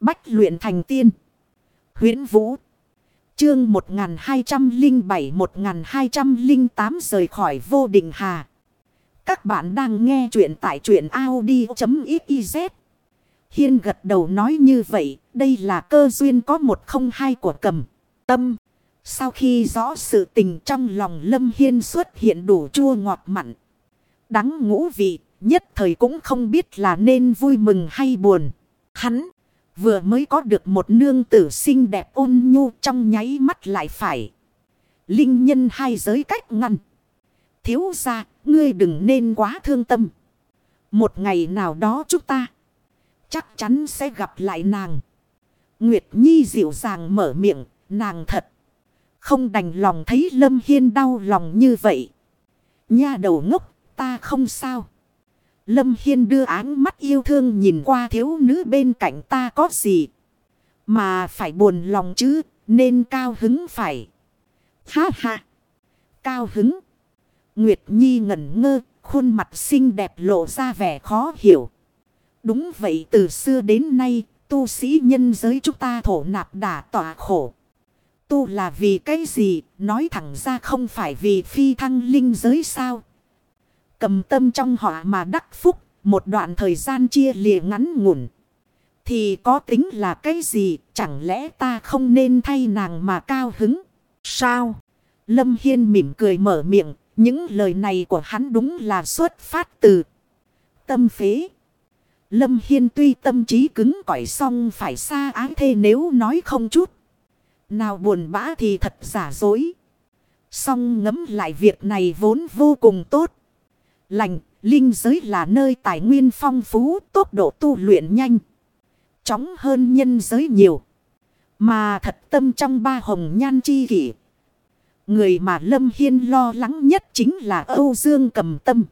Bách luyện thành tiên. huyễn Vũ. Chương 1207-1208 rời khỏi vô định hà. Các bạn đang nghe truyện tại truyện Audi.xyz. Hiên gật đầu nói như vậy, đây là cơ duyên có một không hai của cầm. Tâm. Sau khi rõ sự tình trong lòng Lâm Hiên xuất hiện đủ chua ngọt mặn. Đắng ngũ vị, nhất thời cũng không biết là nên vui mừng hay buồn. Hắn vừa mới có được một nương tử xinh đẹp ôn nhu trong nháy mắt lại phải. Linh nhân hai giới cách ngăn. Thiếu ra, ngươi đừng nên quá thương tâm. Một ngày nào đó chúng ta chắc chắn sẽ gặp lại nàng. Nguyệt Nhi dịu dàng mở miệng, nàng thật. Không đành lòng thấy Lâm Hiên đau lòng như vậy. Nha đầu ngốc, ta không sao. Lâm Hiên đưa áng mắt yêu thương nhìn qua thiếu nữ bên cạnh ta có gì. Mà phải buồn lòng chứ, nên cao hứng phải. Ha ha! Cao hứng! Nguyệt Nhi ngẩn ngơ, khuôn mặt xinh đẹp lộ ra vẻ khó hiểu. Đúng vậy từ xưa đến nay, tu sĩ nhân giới chúng ta thổ nạp đả tỏa khổ. Tu là vì cái gì, nói thẳng ra không phải vì phi thăng linh giới sao. Cầm tâm trong họ mà đắc phúc, một đoạn thời gian chia lìa ngắn ngủn. Thì có tính là cái gì, chẳng lẽ ta không nên thay nàng mà cao hứng? Sao? Lâm Hiên mỉm cười mở miệng, những lời này của hắn đúng là xuất phát từ tâm phế. Lâm Hiên tuy tâm trí cứng cỏi xong phải xa ái thê nếu nói không chút. Nào buồn bã thì thật giả dối. Xong ngấm lại việc này vốn vô cùng tốt. Lành, linh giới là nơi tài nguyên phong phú, tốc độ tu luyện nhanh. Chóng hơn nhân giới nhiều. Mà thật tâm trong ba hồng nhan chi kỷ. Người mà Lâm Hiên lo lắng nhất chính là Âu Dương cầm tâm.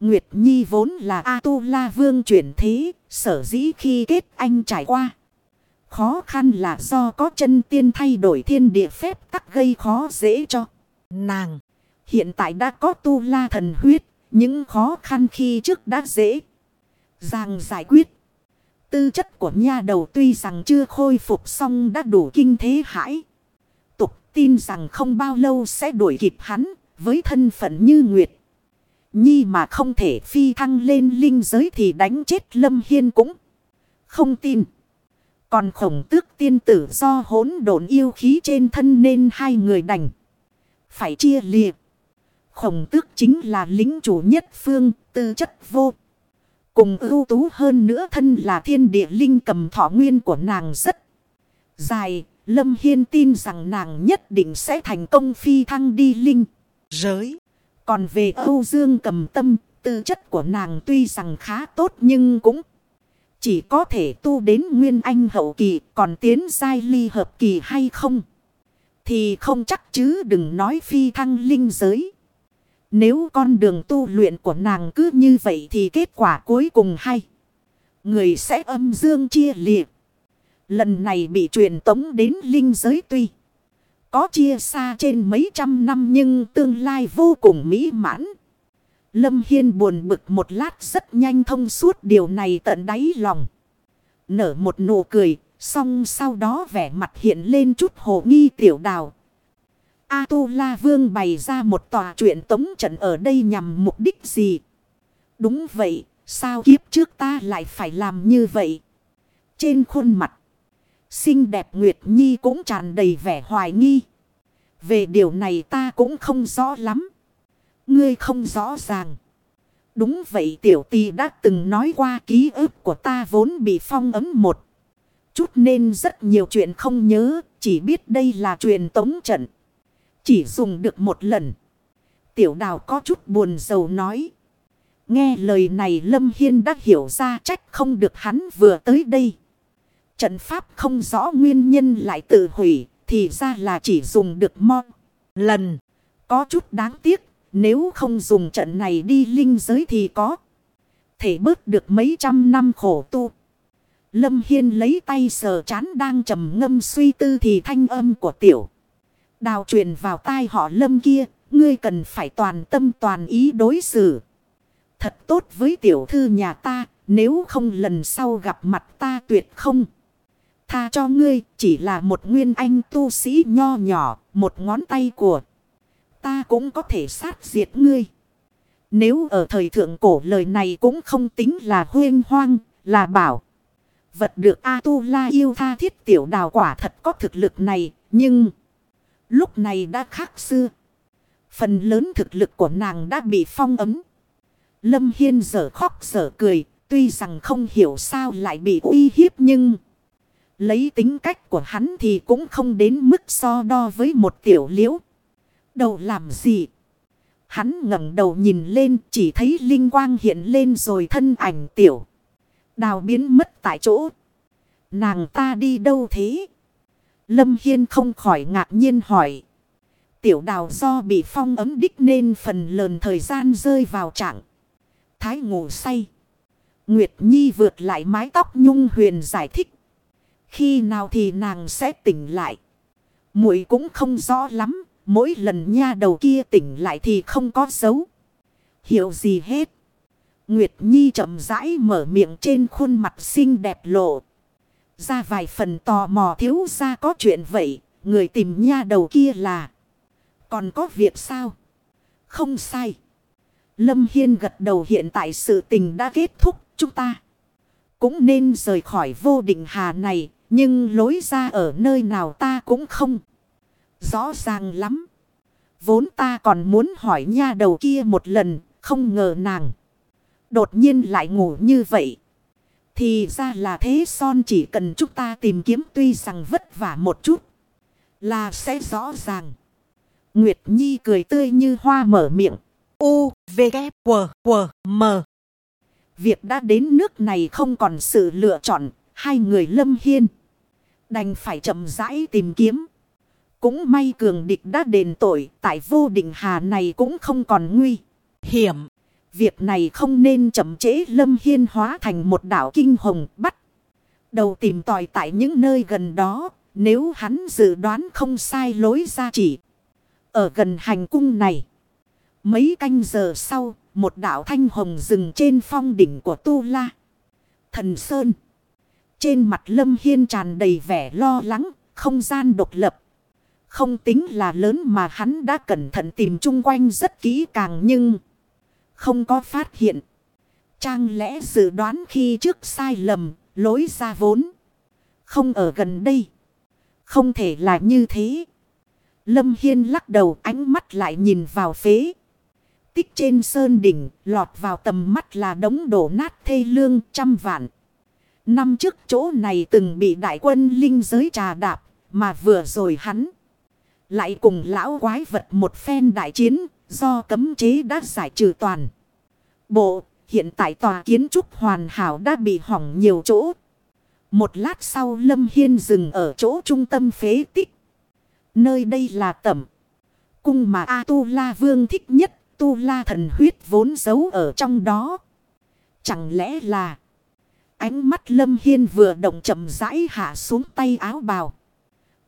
Nguyệt Nhi vốn là A-tu-la vương chuyển thế, sở dĩ khi kết anh trải qua. Khó khăn là do có chân tiên thay đổi thiên địa phép tắc gây khó dễ cho nàng. Hiện tại đã có tu-la thần huyết, những khó khăn khi trước đã dễ. Giang giải quyết. Tư chất của nha đầu tuy rằng chưa khôi phục xong đã đủ kinh thế hãi. Tục tin rằng không bao lâu sẽ đuổi kịp hắn với thân phận như Nguyệt. Nhi mà không thể phi thăng lên linh giới thì đánh chết Lâm Hiên cũng không tin. Còn khổng tước tiên tử do hỗn độn yêu khí trên thân nên hai người đành. Phải chia liệt. Khổng tước chính là lính chủ nhất phương, tư chất vô. Cùng ưu tú hơn nữa thân là thiên địa linh cầm thọ nguyên của nàng rất dài. Lâm Hiên tin rằng nàng nhất định sẽ thành công phi thăng đi linh. Giới. Còn về Âu Dương cầm tâm, tư chất của nàng tuy rằng khá tốt nhưng cũng chỉ có thể tu đến nguyên anh hậu kỳ còn tiến giai ly hợp kỳ hay không. Thì không chắc chứ đừng nói phi thăng linh giới. Nếu con đường tu luyện của nàng cứ như vậy thì kết quả cuối cùng hay. Người sẽ âm dương chia liệt. Lần này bị truyền tống đến linh giới tuy. Có chia xa trên mấy trăm năm nhưng tương lai vô cùng mỹ mãn. Lâm Hiên buồn bực một lát rất nhanh thông suốt điều này tận đáy lòng. Nở một nụ cười, xong sau đó vẻ mặt hiện lên chút hồ nghi tiểu đào. A-tu-la vương bày ra một tòa chuyện tống trận ở đây nhằm mục đích gì? Đúng vậy, sao kiếp trước ta lại phải làm như vậy? Trên khuôn mặt, xinh đẹp Nguyệt Nhi cũng tràn đầy vẻ hoài nghi. Về điều này ta cũng không rõ lắm. Ngươi không rõ ràng. Đúng vậy tiểu tì đã từng nói qua ký ức của ta vốn bị phong ấm một. Chút nên rất nhiều chuyện không nhớ, chỉ biết đây là chuyện tống trận. Chỉ dùng được một lần. Tiểu đào có chút buồn rầu nói. Nghe lời này Lâm Hiên đã hiểu ra trách không được hắn vừa tới đây. Trận pháp không rõ nguyên nhân lại tự hủy, thì ra là chỉ dùng được mo. Lần, có chút đáng tiếc, nếu không dùng trận này đi linh giới thì có. Thể bớt được mấy trăm năm khổ tu. Lâm Hiên lấy tay sờ chán đang trầm ngâm suy tư thì thanh âm của tiểu. Đào truyền vào tai họ Lâm kia, ngươi cần phải toàn tâm toàn ý đối xử. Thật tốt với tiểu thư nhà ta, nếu không lần sau gặp mặt ta tuyệt không. Tha cho ngươi chỉ là một nguyên anh tu sĩ nho nhỏ, một ngón tay của. Ta cũng có thể sát diệt ngươi. Nếu ở thời thượng cổ lời này cũng không tính là huyên hoang, là bảo. Vật được A-tu-la yêu tha thiết tiểu đào quả thật có thực lực này, nhưng lúc này đã khác xưa. Phần lớn thực lực của nàng đã bị phong ấm. Lâm Hiên giờ khóc giờ cười, tuy rằng không hiểu sao lại bị uy hiếp nhưng... Lấy tính cách của hắn thì cũng không đến mức so đo với một tiểu liễu. Đầu làm gì? Hắn ngẩng đầu nhìn lên chỉ thấy linh quang hiện lên rồi thân ảnh tiểu. Đào biến mất tại chỗ. Nàng ta đi đâu thế? Lâm Hiên không khỏi ngạc nhiên hỏi. Tiểu đào do bị phong ấm đích nên phần lớn thời gian rơi vào trạng. Thái ngủ say. Nguyệt Nhi vượt lại mái tóc nhung huyền giải thích. Khi nào thì nàng sẽ tỉnh lại. muội cũng không rõ lắm. Mỗi lần nha đầu kia tỉnh lại thì không có dấu. Hiểu gì hết. Nguyệt Nhi chậm rãi mở miệng trên khuôn mặt xinh đẹp lộ. Ra vài phần tò mò thiếu ra có chuyện vậy. Người tìm nha đầu kia là. Còn có việc sao? Không sai. Lâm Hiên gật đầu hiện tại sự tình đã kết thúc. Chúng ta cũng nên rời khỏi vô định hà này. Nhưng lối ra ở nơi nào ta cũng không. Rõ ràng lắm. Vốn ta còn muốn hỏi nha đầu kia một lần. Không ngờ nàng. Đột nhiên lại ngủ như vậy. Thì ra là thế son chỉ cần chúng ta tìm kiếm tuy rằng vất vả một chút. Là sẽ rõ ràng. Nguyệt Nhi cười tươi như hoa mở miệng. U, V, K, W, W, M. Việc đã đến nước này không còn sự lựa chọn. Hai người lâm hiên. Đành phải chậm rãi tìm kiếm. Cũng may cường địch đã đền tội. Tại vô định hà này cũng không còn nguy. Hiểm. Việc này không nên chậm chế lâm hiên hóa thành một đảo kinh hồng bắt. Đầu tìm tòi tại những nơi gần đó. Nếu hắn dự đoán không sai lối ra chỉ. Ở gần hành cung này. Mấy canh giờ sau. Một đảo thanh hồng dừng trên phong đỉnh của Tu La. Thần Sơn. Trên mặt Lâm Hiên tràn đầy vẻ lo lắng. Không gian độc lập. Không tính là lớn mà hắn đã cẩn thận tìm chung quanh rất kỹ càng nhưng không có phát hiện. Trang lẽ dự đoán khi trước sai lầm, lối ra vốn. Không ở gần đây. Không thể là như thế. Lâm Hiên lắc đầu ánh mắt lại nhìn vào phế. Tích trên sơn đỉnh, lọt vào tầm mắt là đống đổ nát thê lương trăm vạn. Năm trước chỗ này từng bị đại quân linh giới trà đạp, mà vừa rồi hắn. Lại cùng lão quái vật một phen đại chiến, Do cấm chế đã giải trừ toàn. Bộ, hiện tại tòa kiến trúc hoàn hảo đã bị hỏng nhiều chỗ. Một lát sau Lâm Hiên dừng ở chỗ trung tâm phế tích. Nơi đây là tẩm. Cung mà A-tu-la vương thích nhất. Tu-la thần huyết vốn giấu ở trong đó. Chẳng lẽ là... Ánh mắt Lâm Hiên vừa động chậm rãi hạ xuống tay áo bào.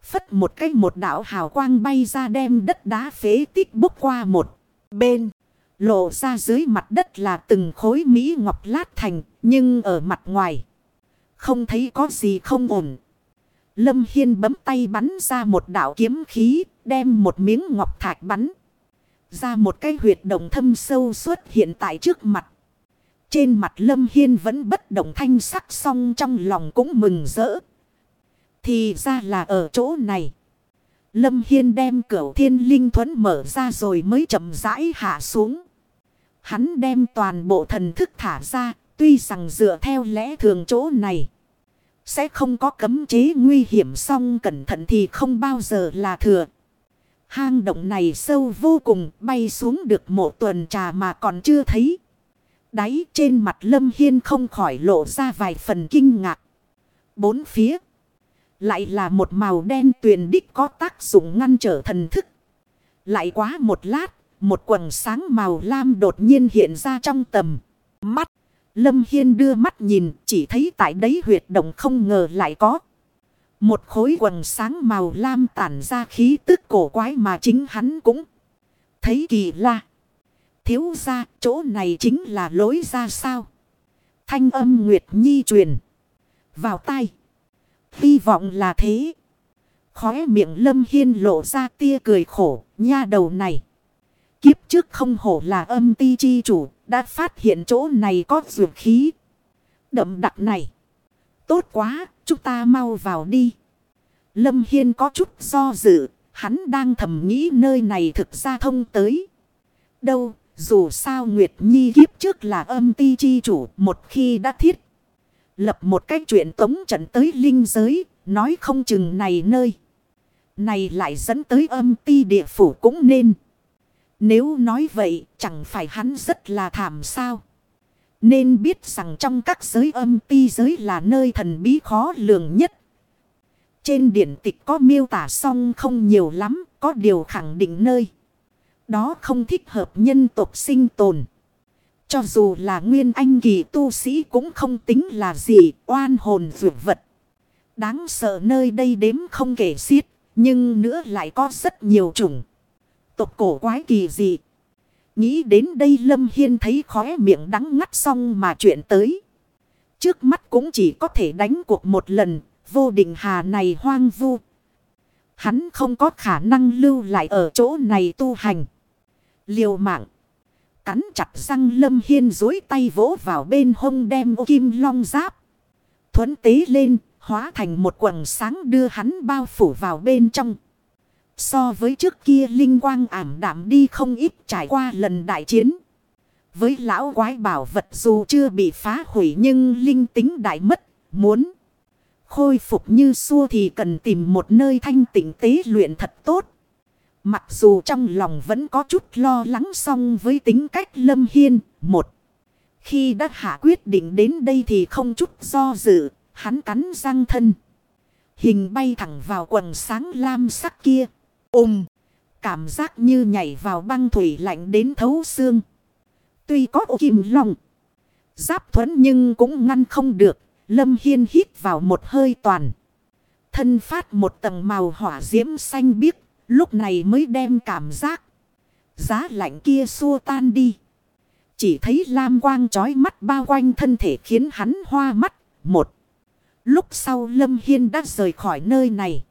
Phất một cái một đảo hào quang bay ra đem đất đá phế tích bốc qua một bên. Lộ ra dưới mặt đất là từng khối Mỹ ngọc lát thành, nhưng ở mặt ngoài. Không thấy có gì không ổn. Lâm Hiên bấm tay bắn ra một đảo kiếm khí, đem một miếng ngọc thạch bắn. Ra một cái huyệt động thâm sâu xuất hiện tại trước mặt. Trên mặt Lâm Hiên vẫn bất động thanh sắc song trong lòng cũng mừng rỡ. Thì ra là ở chỗ này. Lâm Hiên đem cửu thiên linh thuẫn mở ra rồi mới chậm rãi hạ xuống. Hắn đem toàn bộ thần thức thả ra, tuy rằng dựa theo lẽ thường chỗ này. Sẽ không có cấm chế nguy hiểm song cẩn thận thì không bao giờ là thừa. Hang động này sâu vô cùng bay xuống được một tuần trà mà còn chưa thấy. Đáy trên mặt Lâm Hiên không khỏi lộ ra vài phần kinh ngạc. Bốn phía. Lại là một màu đen tuyền đích có tác dụng ngăn trở thần thức. Lại quá một lát, một quần sáng màu lam đột nhiên hiện ra trong tầm. Mắt, Lâm Hiên đưa mắt nhìn, chỉ thấy tại đấy huyệt động không ngờ lại có. Một khối quần sáng màu lam tản ra khí tức cổ quái mà chính hắn cũng thấy kỳ lạ. Thiếu ra, chỗ này chính là lối ra sao? Thanh âm Nguyệt Nhi truyền vào tai. Hy vọng là thế. Khóe miệng Lâm Hiên lộ ra tia cười khổ, nha đầu này. Kiếp trước không hổ là âm ti chi chủ, đã phát hiện chỗ này có dược khí. Đậm đặc này. Tốt quá, chúng ta mau vào đi. Lâm Hiên có chút do dự, hắn đang thầm nghĩ nơi này thực ra thông tới. Đâu, dù sao Nguyệt Nhi kiếp trước là âm ti chi chủ, một khi đã thiết. Lập một cái chuyện tống trận tới linh giới, nói không chừng này nơi. Này lại dẫn tới âm ti địa phủ cũng nên. Nếu nói vậy, chẳng phải hắn rất là thảm sao. Nên biết rằng trong các giới âm ti giới là nơi thần bí khó lường nhất. Trên điển tịch có miêu tả song không nhiều lắm, có điều khẳng định nơi. Đó không thích hợp nhân tộc sinh tồn. Cho dù là nguyên anh kỳ tu sĩ cũng không tính là gì, oan hồn vượt vật. Đáng sợ nơi đây đếm không kể xiết, nhưng nữa lại có rất nhiều chủng. Tộc cổ quái kỳ dị. Nghĩ đến đây Lâm Hiên thấy khóe miệng đắng ngắt xong mà chuyện tới. Trước mắt cũng chỉ có thể đánh cuộc một lần, vô định hà này hoang vu. Hắn không có khả năng lưu lại ở chỗ này tu hành. Liều mạng. Cắn chặt răng Lâm Hiên dối tay vỗ vào bên hông đem ô kim long giáp. Thuấn tế lên, hóa thành một quần sáng đưa hắn bao phủ vào bên trong. So với trước kia linh quang ảm đạm đi không ít trải qua lần đại chiến. Với lão quái bảo vật dù chưa bị phá hủy nhưng linh tính đại mất, muốn khôi phục như xua thì cần tìm một nơi thanh tịnh tế luyện thật tốt. Mặc dù trong lòng vẫn có chút lo lắng song với tính cách lâm hiên, một. Khi đã hạ quyết định đến đây thì không chút do dự, hắn cắn răng thân. Hình bay thẳng vào quần sáng lam sắc kia. Ôm! Cảm giác như nhảy vào băng thủy lạnh đến thấu xương. Tuy có ô kim lòng. Giáp thuẫn nhưng cũng ngăn không được. Lâm Hiên hít vào một hơi toàn. Thân phát một tầng màu hỏa diễm xanh biếc. Lúc này mới đem cảm giác. Giá lạnh kia xua tan đi. Chỉ thấy lam quang trói mắt bao quanh thân thể khiến hắn hoa mắt. Một. Lúc sau Lâm Hiên đã rời khỏi nơi này.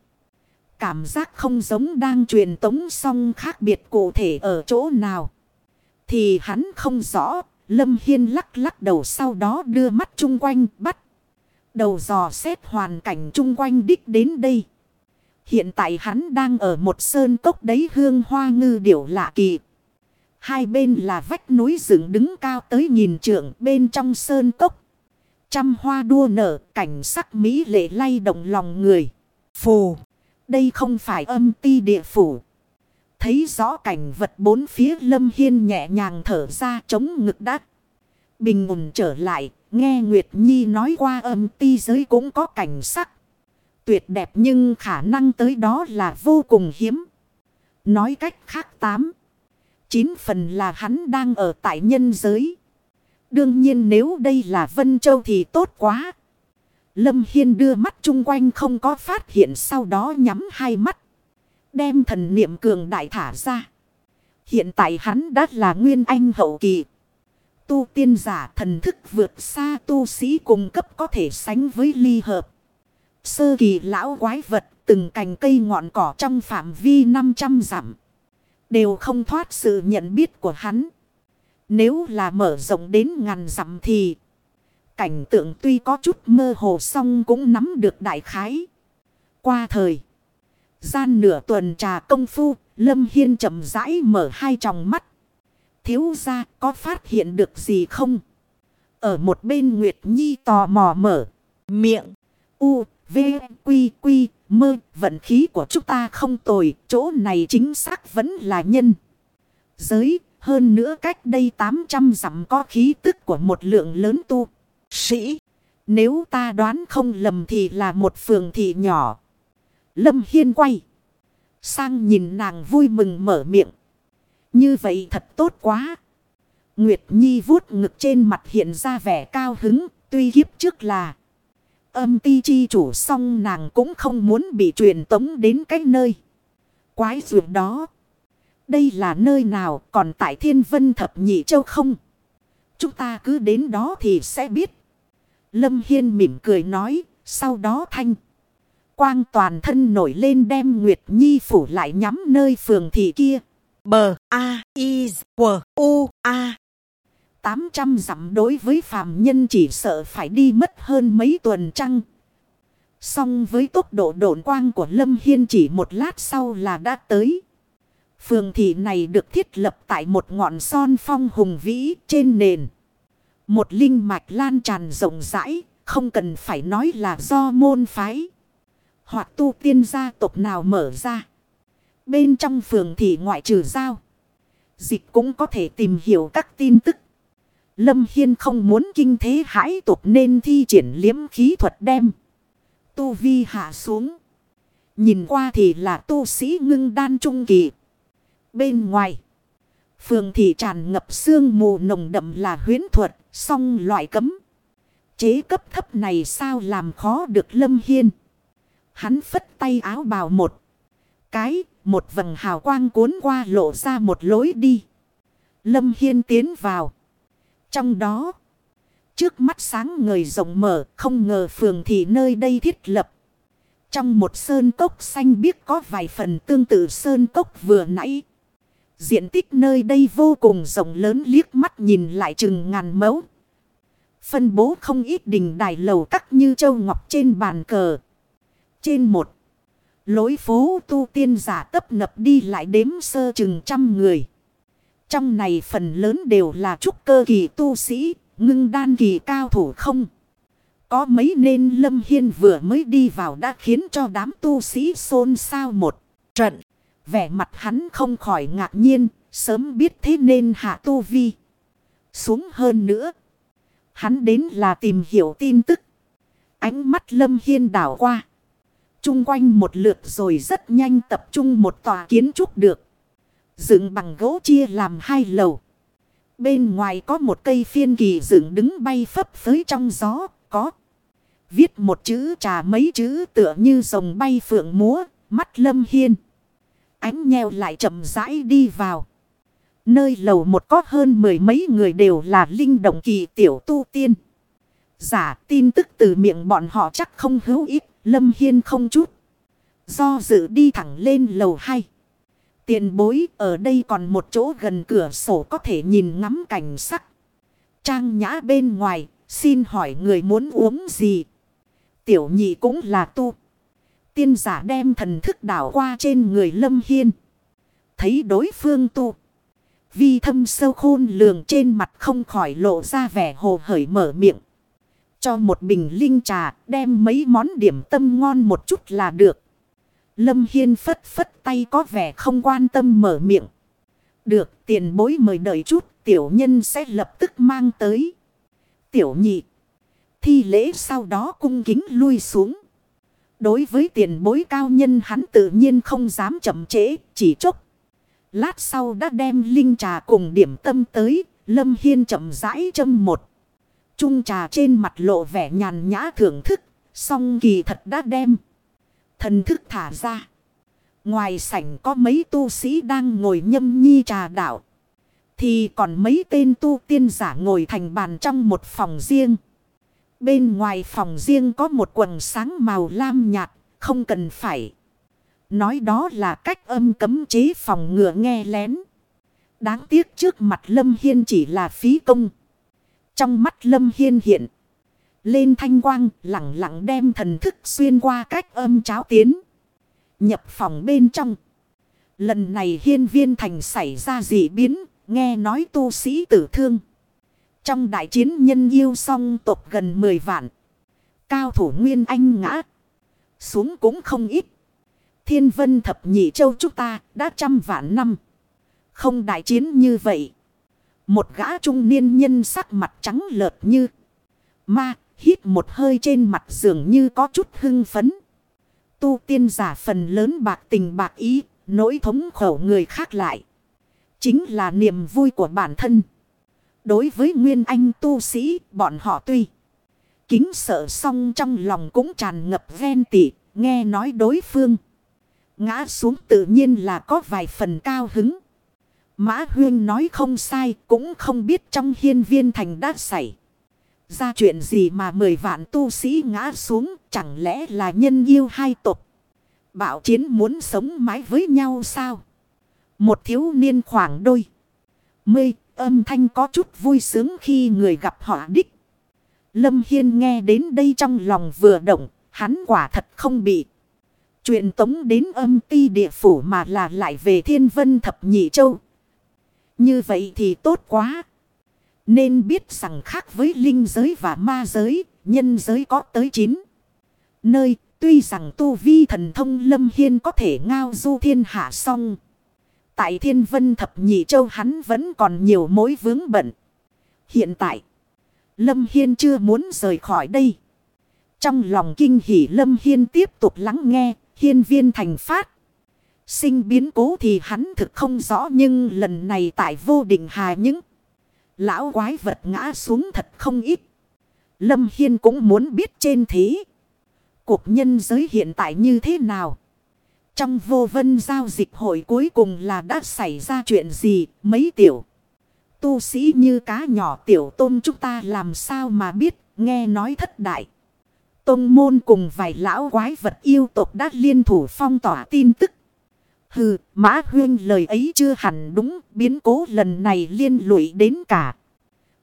Cảm giác không giống đang truyền tống song khác biệt cụ thể ở chỗ nào. Thì hắn không rõ. Lâm Hiên lắc lắc đầu sau đó đưa mắt chung quanh bắt. Đầu dò xét hoàn cảnh chung quanh đích đến đây. Hiện tại hắn đang ở một sơn cốc đấy hương hoa ngư điểu lạ kỳ. Hai bên là vách núi dựng đứng cao tới nghìn trượng bên trong sơn cốc. Trăm hoa đua nở, cảnh sắc mỹ lệ lay động lòng người. Phù. Đây không phải âm ti địa phủ. Thấy rõ cảnh vật bốn phía lâm hiên nhẹ nhàng thở ra chống ngực đắc. Bình ổn trở lại. Nghe Nguyệt Nhi nói qua âm ti giới cũng có cảnh sắc tuyệt đẹp nhưng khả năng tới đó là vô cùng hiếm. Nói cách khác tám. Chín phần là hắn đang ở tại nhân giới. Đương nhiên nếu đây là Vân Châu thì tốt quá. Lâm Hiên đưa mắt chung quanh không có phát hiện sau đó nhắm hai mắt. Đem thần niệm cường đại thả ra. Hiện tại hắn đã là nguyên anh hậu kỳ. Tu tiên giả thần thức vượt xa tu sĩ cùng cấp có thể sánh với ly hợp. Sơ kỳ lão quái vật, từng cành cây ngọn cỏ trong phạm vi 500 dặm. Đều không thoát sự nhận biết của hắn. Nếu là mở rộng đến ngàn dặm thì... Cảnh tượng tuy có chút mơ hồ song cũng nắm được đại khái. Qua thời. Gian nửa tuần trà công phu, Lâm Hiên chậm rãi mở hai tròng mắt. Thiếu ra có phát hiện được gì không? Ở một bên Nguyệt Nhi tò mò mở miệng. U, V, Quy, Quy, Mơ, vận khí của chúng ta không tồi, chỗ này chính xác vẫn là nhân. Giới, hơn nữa cách đây 800 dặm có khí tức của một lượng lớn tu. Sĩ, nếu ta đoán không lầm thì là một phường thị nhỏ. Lâm Hiên quay. Sang nhìn nàng vui mừng mở miệng. Như vậy thật tốt quá. Nguyệt Nhi vuốt ngực trên mặt hiện ra vẻ cao hứng, tuy kiếp trước là âm ti chi chủ xong nàng cũng không muốn bị truyền tống đến cái nơi. Quái ruột đó. Đây là nơi nào còn tại thiên vân thập nhị châu không? Chúng ta cứ đến đó thì sẽ biết. Lâm Hiên mỉm cười nói. Sau đó thanh. Quang toàn thân nổi lên đem Nguyệt Nhi phủ lại nhắm nơi phường thị kia. Bờ A I W U A 800 dặm đối với phàm nhân chỉ sợ phải đi mất hơn mấy tuần trăng. Song với tốc độ độn quang của Lâm Hiên chỉ một lát sau là đã tới. Phường thị này được thiết lập tại một ngọn son phong hùng vĩ trên nền. Một linh mạch lan tràn rộng rãi, không cần phải nói là do môn phái. Hoặc tu tiên gia tộc nào mở ra. Bên trong phường thị ngoại trừ giao. Dịch cũng có thể tìm hiểu các tin tức. Lâm Hiên không muốn kinh thế hãi tục nên thi triển liếm khí thuật đem. Tu vi hạ xuống. Nhìn qua thì là tu sĩ ngưng đan trung kỳ. Bên ngoài. Phường thị tràn ngập sương mù nồng đậm là huyến thuật. Song loại cấm. Chế cấp thấp này sao làm khó được Lâm Hiên. Hắn phất tay áo bào một. Cái. Một vầng hào quang cuốn qua lộ ra một lối đi. Lâm Hiên tiến vào. Trong đó. Trước mắt sáng người rộng mở. Không ngờ phường thị nơi đây thiết lập. Trong một sơn cốc xanh biếc có vài phần tương tự sơn cốc vừa nãy. Diện tích nơi đây vô cùng rộng lớn liếc mắt nhìn lại chừng ngàn mẫu. Phân bố không ít đình đài lầu cắt như châu ngọc trên bàn cờ. Trên một lối phố tu tiên giả tấp nập đi lại đếm sơ chừng trăm người. Trong này phần lớn đều là trúc cơ kỳ tu sĩ, ngưng đan kỳ cao thủ không. Có mấy nên Lâm Hiên vừa mới đi vào đã khiến cho đám tu sĩ xôn xao một trận. Vẻ mặt hắn không khỏi ngạc nhiên, sớm biết thế nên hạ tu vi. Xuống hơn nữa. Hắn đến là tìm hiểu tin tức. Ánh mắt Lâm Hiên đảo qua. Trung quanh một lượt rồi rất nhanh tập trung một tòa kiến trúc được. Dựng bằng gỗ chia làm hai lầu. Bên ngoài có một cây phiên kỳ dựng đứng bay phấp phới trong gió. Có viết một chữ trà mấy chữ tựa như rồng bay phượng múa. Mắt lâm hiên. Ánh nheo lại chậm rãi đi vào. Nơi lầu một có hơn mười mấy người đều là linh động kỳ tiểu tu tiên. Giả tin tức từ miệng bọn họ chắc không hữu ích. Lâm Hiên không chút. Do dự đi thẳng lên lầu hai. Tiền bối ở đây còn một chỗ gần cửa sổ có thể nhìn ngắm cảnh sắc. Trang nhã bên ngoài, xin hỏi người muốn uống gì? Tiểu nhị cũng là tu. Tiên giả đem thần thức đảo qua trên người Lâm Hiên. Thấy đối phương tu. Vi thâm sâu khôn lường trên mặt không khỏi lộ ra vẻ hồ hởi mở miệng. Cho một bình linh trà đem mấy món điểm tâm ngon một chút là được. Lâm Hiên phất phất tay có vẻ không quan tâm mở miệng. Được tiền bối mời đợi chút tiểu nhân sẽ lập tức mang tới. Tiểu nhị. Thi lễ sau đó cung kính lui xuống. Đối với tiền bối cao nhân hắn tự nhiên không dám chậm trễ, chỉ chốc. Lát sau đã đem linh trà cùng điểm tâm tới, Lâm Hiên chậm rãi châm một. Trung trà trên mặt lộ vẻ nhàn nhã thưởng thức, song kỳ thật đã đem. Thần thức thả ra. Ngoài sảnh có mấy tu sĩ đang ngồi nhâm nhi trà đạo. Thì còn mấy tên tu tiên giả ngồi thành bàn trong một phòng riêng. Bên ngoài phòng riêng có một quần sáng màu lam nhạt, không cần phải. Nói đó là cách âm cấm chế phòng ngựa nghe lén. Đáng tiếc trước mặt Lâm Hiên chỉ là phí công. Trong mắt Lâm Hiên hiện. Lên thanh quang, lặng lặng đem thần thức xuyên qua cách âm cháo tiến. Nhập phòng bên trong. Lần này hiên viên thành xảy ra dị biến. Nghe nói tu sĩ tử thương. Trong đại chiến nhân yêu song tộc gần 10 vạn. Cao thủ Nguyên Anh ngã. Xuống cũng không ít. Thiên vân thập nhị châu chúng ta đã trăm vạn năm. Không đại chiến như vậy. Một gã trung niên nhân sắc mặt trắng lợt như. Ma hít một hơi trên mặt dường như có chút hưng phấn. Tu tiên giả phần lớn bạc tình bạc ý, nỗi thống khổ người khác lại. Chính là niềm vui của bản thân. Đối với Nguyên Anh tu sĩ, bọn họ tuy kính sợ song trong lòng cũng tràn ngập ghen tị, nghe nói đối phương. Ngã xuống tự nhiên là có vài phần cao hứng. Mã Huyên nói không sai, cũng không biết trong hiên viên thành đã xảy. Ra chuyện gì mà mười vạn tu sĩ ngã xuống chẳng lẽ là nhân yêu hai tộc. Bảo chiến muốn sống mái với nhau sao? Một thiếu niên khoảng đôi. Mươi âm thanh có chút vui sướng khi người gặp họ đích. Lâm Hiên nghe đến đây trong lòng vừa động, hắn quả thật không bị. Chuyện tống đến âm ti địa phủ mà là lại về thiên vân thập nhị châu. Như vậy thì tốt quá. Nên biết rằng khác với linh giới và ma giới, nhân giới có tới 9. Nơi tuy rằng tu vi thần thông lâm hiên có thể ngao du thiên hạ song. Tại thiên vân thập nhị châu hắn vẫn còn nhiều mối vướng bận. Hiện tại, lâm hiên chưa muốn rời khỏi đây. Trong lòng kinh hỉ lâm hiên tiếp tục lắng nghe, hiên viên thành phát. Sinh biến cố thì hắn thực không rõ nhưng lần này tại vô định hà những lão quái vật ngã xuống thật không ít. Lâm Hiên cũng muốn biết trên thế. Cuộc nhân giới hiện tại như thế nào? Trong vô vân giao dịch hội cuối cùng là đã xảy ra chuyện gì, mấy tiểu. Tu sĩ như cá nhỏ tiểu tôm chúng ta làm sao mà biết, nghe nói thất đại. Tông môn cùng vài lão quái vật yêu tộc đã liên thủ phong tỏa tin tức. Hừ, Mã Huyên lời ấy chưa hẳn đúng, biến cố lần này liên lụy đến cả.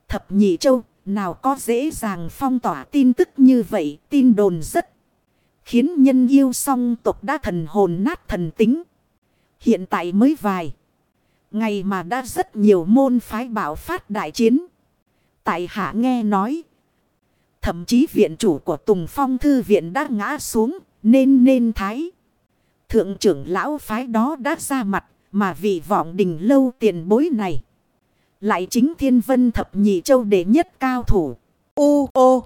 Thập nhị châu, nào có dễ dàng phong tỏa tin tức như vậy, tin đồn rất. Khiến nhân yêu song tộc đã thần hồn nát thần tính. Hiện tại mới vài. Ngày mà đã rất nhiều môn phái bảo phát đại chiến. Tại hạ nghe nói. Thậm chí viện chủ của Tùng Phong Thư Viện đã ngã xuống. Nên nên thái. Thượng trưởng lão phái đó đã ra mặt. Mà vị vọng đình lâu tiền bối này. Lại chính thiên vân thập nhị châu đệ nhất cao thủ. U ô